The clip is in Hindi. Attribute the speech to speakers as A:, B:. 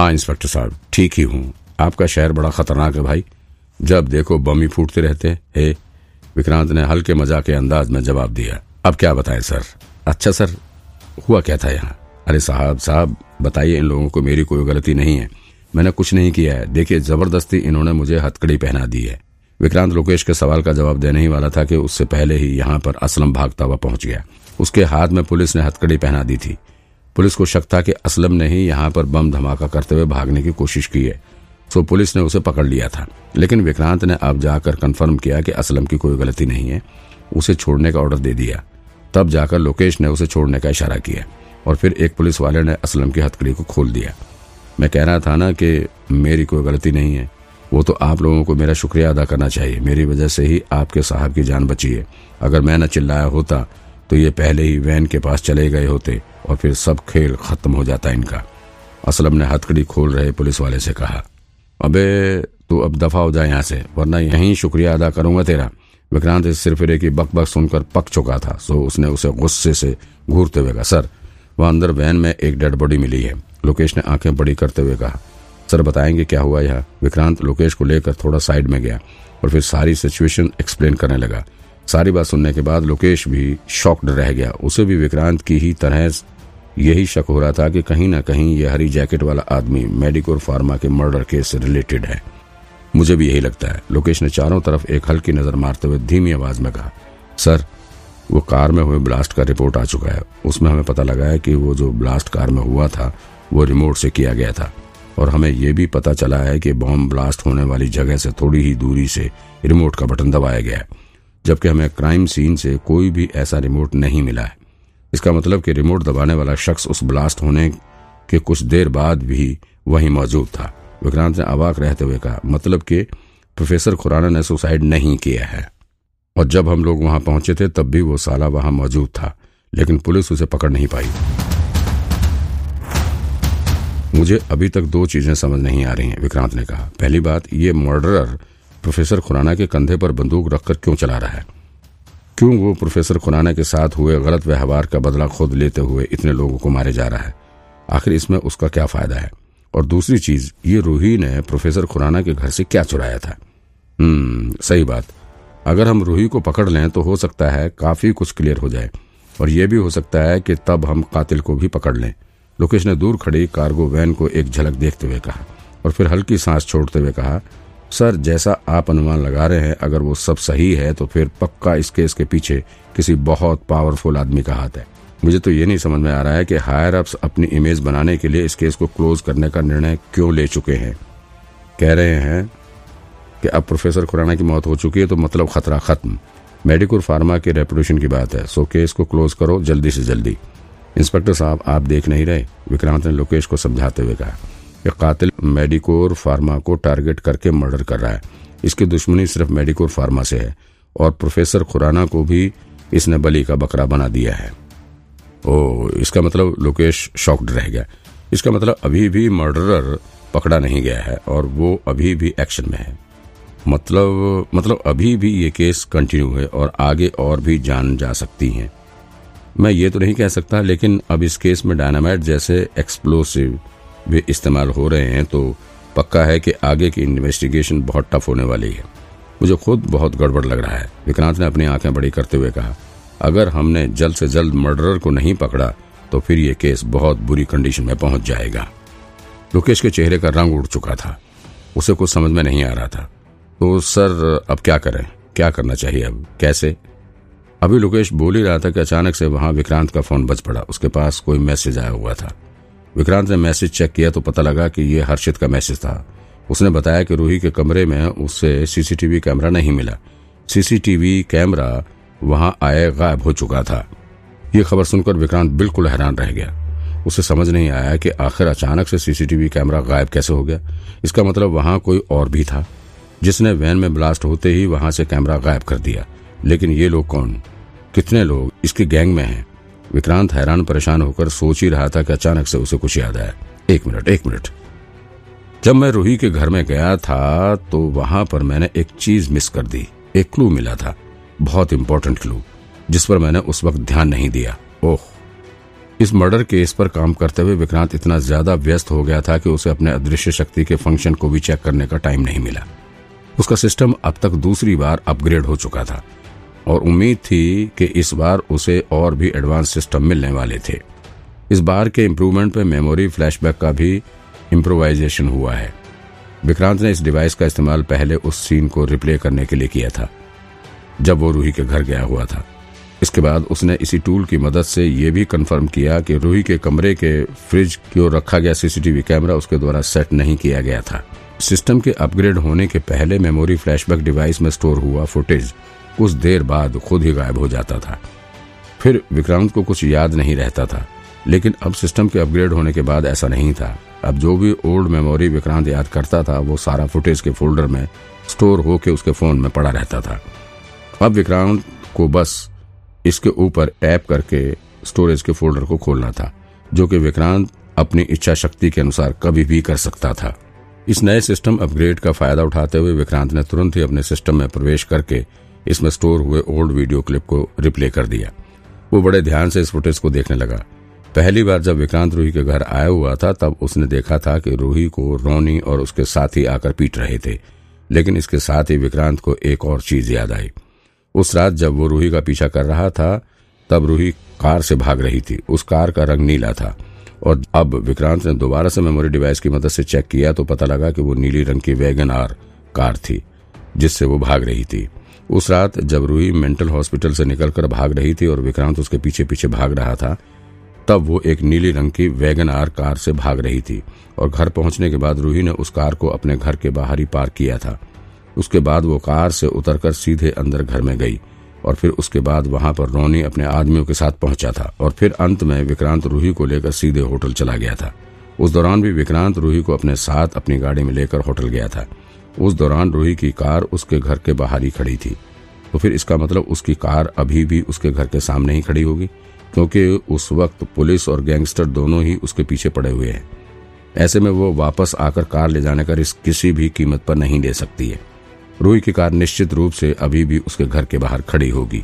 A: हाँ इंस्पेक्टर साहब, ठीक ही हूँ। आपका शहर बड़ा खतरनाक है भाई। जब देखो बम फूटते रहते हे, विक्रांत ने हल्के मज़ाक के अंदाज में जवाब दिया। अब क्या बताएँ, सर? अच्छा सर, हुआ क्या था यहाँ? अरे साहब साहब, बताइए, इन लोगों को मेरी कोई गलती नहीं है। मैंने कुछ नहीं किया है। देखिए, ज़बरदस्ती इन्होंने मुझे हथकड़ी पहना दी है। विक्रांत लोकेश के सवाल का जवाब देने ही वाला था कि उससे पहले ही यहाँ पर असलम भागता हुआ पहुँच गया। उसके हाथ में पुलिस ने हथकड़ी पहना दी थी। पुलिस को शक था कि असलम ने ही यहाँ पर बम धमाका करते हुए भागने की कोशिश की है। सो पुलिस ने उसे पकड़ लिया था। लेकिन विक्रांत ने अब जाकर कंफर्म किया कि असलम की कोई गलती नहीं है। उसे छोड़ने का ऑर्डर दे दिया। तब जाकर लोकेश ने उसे छोड़ने का इशारा किया और फिर एक पुलिस वाले ने असलम की हथकड़ी को खोल दिया। मैं कह रहा था ना कि मेरी कोई गलती नहीं है। वो तो आप लोगों को मेरा शुक्रिया अदा करना चाहिए। मेरी वजह से ही आपके साहब की जान बची है। अगर मैं न चिल्लाया होता तो ये पहले ही वैन के पास चले गए होते। और फिर सब खेल खत्म हो जाता इनका। असलम ने हथकड़ी खोल रहे पुलिस वाले से कहा, अबे, तू अब दफ़ा हो जाए यहाँ से, वरना यहीं शुक्रिया अदा करूँगा तेरा। विक्रांत इस सिरफिरे की बक बक सुनकर पक चुका था, सो उसने उसे गुस्से से घूरते हुए कहा, सर, वह अंदर वैन में एक डेड बॉडी मिली है। लोकेश ने आँखें बड़ी करते हुए कहा, सर, बताएँगे क्या हुआ यहाँ? विक्रांत लोकेश को लेकर थोड़ा साइड में गया और फिर सारी सिचुएशन एक्सप्लेन करने लगा। सारी बात सुनने के बाद लोकेश भी शॉक्ड रह गया। उसे भी विक्रांत की ही तरह यही शक हो रहा था कि कहीं ना कहीं यह हरी जैकेट वाला आदमी मेडिकोर फार्मा के मर्डर केस से रिलेटेड है। मुझे भी यही लगता है। लोकेश ने चारों तरफ़ एक हल्की नज़र मारते हुए धीमी आवाज़ में कहा, सर, वो कार में हुए ब्लास्ट का रिपोर्ट आ चुका है। उसमें हमें पता लगा है कि वो जो ब्लास्ट कार में हुआ था, वो रिमोट से किया गया था। और हमें यह भी पता चला है कि बॉम्ब ब्लास्ट होने वाली जगह से थोड़ी ही दूरी से रिमोट का बटन दबाया गया है। जबकि हमें क्राइम सीन से कोई भी ऐसा रिमोट नहीं मिला है। इसका मतलब कि रिमोट दबाने वाला शख्स उस ब्लास्ट होने के कुछ देर बाद भी वहीं मौजूद था। विक्रांत ने अवाक रहते हुए कहा मतलब कि प्रोफेसर खुराना ने सुसाइड नहीं किया है। और जब हम लोग वहाँ पहुँचे थे, तब भी वो साला वहाँ मौजूद था, लेकिन पुलिस उसे पकड़ नहीं पाई। मुझे अभी तक दो चीज़ें समझ नहीं आ रही हैं, विक्रांत ने कहा। पहली बात, ये मर्डरर प्रोफेसर खुराना के कंधे पर बंदूक रखकर क्यों चला रहा है? क्यों वो प्रोफेसर खुराना के साथ हुए गलत व्यवहार का बदला खुद लेते हुए इतने लोगों को मारे जा रहा है? आखिर इसमें उसका क्या फ़ायदा है? और दूसरी चीज़, ये रूही ने प्रोफेसर खुराना के घर से क्या चुराया था? हम्म सही बात। अगर हम रूही को पकड़ लें तो हो सकता है काफ़ी कुछ क्लियर हो जाए। और यह भी हो सकता है कि तब हम कातिल को भी पकड़ लें। लोकेश ने दूर खड़ी कार्गो वैन को एक झलक देखते हुए कहा और फिर हल्की सांस छोड़ते हुए कहा सर, जैसा आप अनुमान लगा रहे हैं, अगर वो सब सही है तो फिर पक्का इस केस के पीछे किसी बहुत पावरफुल आदमी का हाथ है। मुझे तो ये नहीं समझ में आ रहा है कि हायर अप्स अपनी इमेज बनाने के लिए इस केस को क्लोज करने का निर्णय क्यों ले चुके हैं। कह रहे हैं कि अब प्रोफेसर खुराना की मौत हो चुकी है तो मतलब खतरा खत्म। मेडिकल फार्मा के रेपुटेशन की बात है सो केस को क्लोज करो जल्दी से जल्दी। इंस्पेक्टर साहब, आप देख नहीं रहे? विक्रांत ने लोकेश को समझाते हुए कहा। कि कातिल मेडिकोर फार्मा को टारगेट करके मर्डर कर रहा है। इसकी दुश्मनी सिर्फ़ मेडिकोर फार्मा से है और प्रोफेसर खुराना को भी इसने बली का बकरा बना दिया है। ओ, इसका मतलब लोकेश शॉक्ड रह गया। इसका मतलब अभी भी मर्डरर पकड़ा नहीं गया है और वो अभी भी एक्शन में है। मतलब मतलब अभी भी ये केस कंटिन्यू है और आगे और भी जान जा सकती हैं। मैं ये तो नहीं कह सकता, लेकिन अब इस केस में डायनामाइट जैसे एक्सप्लोसिव भी इस्तेमाल हो रहे हैं तो पक्का है कि आगे की इन्वेस्टिगेशन बहुत टफ होने वाली है। मुझे खुद बहुत गड़बड़ लग रहा है। विक्रांत ने अपनी आँखें बड़ी करते हुए कहा, अगर हमने जल्द से जल्द मर्डरर को नहीं पकड़ा तो फिर ये केस बहुत बुरी कंडीशन में पहुँच जाएगा। लोकेश के चेहरे का रंग उड़ चुका था। उसे कुछ समझ में नहीं आ रहा था। तो सर, अब क्या करें? क्या करना चाहिए? अब कैसे? अभी लोकेश बोल ही रहा था कि अचानक से वहाँ विक्रांत का फ़ोन बज पड़ा। उसके पास कोई मैसेज आया हुआ था। विक्रांत ने मैसेज चेक किया तो पता लगा कि ये हर्षित का मैसेज था। उसने बताया कि रूही के कमरे में उससे सीसीटीवी कैमरा नहीं मिला। सीसीटीवी कैमरा वहाँ आए गायब हो चुका था। ये खबर सुनकर विक्रांत बिल्कुल हैरान रह गया। उसे समझ नहीं आया कि आखिर अचानक से सीसीटीवी कैमरा गायब कैसे हो गया। इसका मतलब वहाँ कोई और भी था। जिसने वैन में ब्लास्ट होते ही वहाँ से कैमरा गायब कर दिया। लेकिन ये लोग कौन? कितने लोग इसके गैंग में हैं? विक्रांत हैरान परेशान होकर सोच ही रहा था कि अचानक से उसे कुछ याद आया। एक मिनट एक मिनट। जब मैं रूही के घर में गया था तो वहाँ पर मैंने एक चीज़ मिस कर दी। एक क्लू मिला था। बहुत इंपॉर्टेंट क्लू, जिस पर मैंने उस वक्त ध्यान नहीं दिया। ओह। इस मर्डर केस पर काम करते हुए विक्रांत इतना ज़्यादा व्यस्त हो गया था कि उसे अपने अदृश्य शक्ति के फ़ंक्शन को भी चेक करने का टाइम नहीं मिला। उसका सिस्टम अब तक दूसरी बार अपग्रेड हो चुका था। और उम्मीद थी कि इस बार उसे और भी एडवांस सिस्टम मिलने वाले थे। इस बार के इम्प्रूवमेंट पे मेमोरी फ्लैशबैक का भी इम्प्रोवाइजेशन हुआ है। विक्रांत ने इस डिवाइस का इस्तेमाल पहले उस सीन को रिप्ले करने के लिए किया था, जब वो रूही के घर गया हुआ था। इसके बाद उसने इसी टूल की मदद से ये भी कंफर्म किया कि रूही के कमरे के फ्रिज की ओर रखा गया सीसीटीवी कैमरा उसके द्वारा सेट नहीं किया गया था। सिस्टम के अपग्रेड होने के पहले मेमोरी फ्लैशबैक डिवाइस में स्टोर हुआ फुटेज कुछ देर बाद खुद ही गायब हो जाता था। फिर विक्रांत को कुछ याद नहीं रहता था, लेकिन अब सिस्टम के अपग्रेड होने के बाद ऐसा नहीं था। अब जो भी ओल्ड मेमोरी विक्रांत याद करता था, वो सारा फुटेज के फोल्डर में स्टोर होके उसके फ़ोन में पड़ा रहता था। अब विक्रांत को बस इसके ऊपर ऐप करके स्टोरेज के फोल्डर को खोलना था, जो कि विक्रांत अपनी इच्छा शक्ति के अनुसार कभी भी कर सकता था। इस नए सिस्टम अपग्रेड का फ़ायदा उठाते हुए विक्रांत ने तुरंत ही अपने सिस्टम में प्रवेश करके इसमें स्टोर हुए ओल्ड वीडियो क्लिप को रिप्ले कर दिया। वो बड़े ध्यान से इस फुटेज को देखने लगा। पहली बार जब विक्रांत रूही के घर आया हुआ था, तब उसने देखा था कि रूही को रोनी और उसके साथी आकर पीट रहे थे। लेकिन इसके साथ ही विक्रांत को एक और चीज़ याद आई। उस रात जब वो रूही का पीछा कर रहा था, तब रूही कार से भाग रही थी। उस कार का रंग नीला था। और अब विक्रांत ने दोबारा से मेमोरी डिवाइस की मदद से चेक किया तो पता लगा कि वो नीली रंग की वैगन आर कार थी, जिससे वो भाग रही थी। उस रात जब रूही मेंटल हॉस्पिटल से निकलकर भाग रही थी और विक्रांत उसके पीछे पीछे भाग रहा था, तब वो एक नीली रंग की वैगन आर कार से भाग रही थी और घर पहुँचने के बाद रूही ने उस कार को अपने घर के बाहर ही पार्क किया था। उसके बाद वो कार से उतरकर सीधे अंदर घर में गई और फिर उसके बाद वहाँ पर रोनी अपने आदमियों के साथ पहुँचा था और फिर अंत में विक्रांत रूही को लेकर सीधे होटल चला गया था। उस दौरान भी विक्रांत रूही को अपने साथ अपनी गाड़ी में लेकर होटल गया था। उस दौरान रूही की कार उसके घर के बाहर ही खड़ी थी। तो फिर इसका मतलब उसकी कार अभी भी उसके घर के सामने ही खड़ी होगी, क्योंकि उस वक्त पुलिस और गैंगस्टर दोनों ही उसके पीछे पड़े हुए हैं। ऐसे में वो वापस आकर कार ले जाने का रिस्क किसी भी कीमत पर नहीं ले सकती है। रूही की कार निश्चित रूप से अभी भी उसके घर के बाहर खड़ी होगी।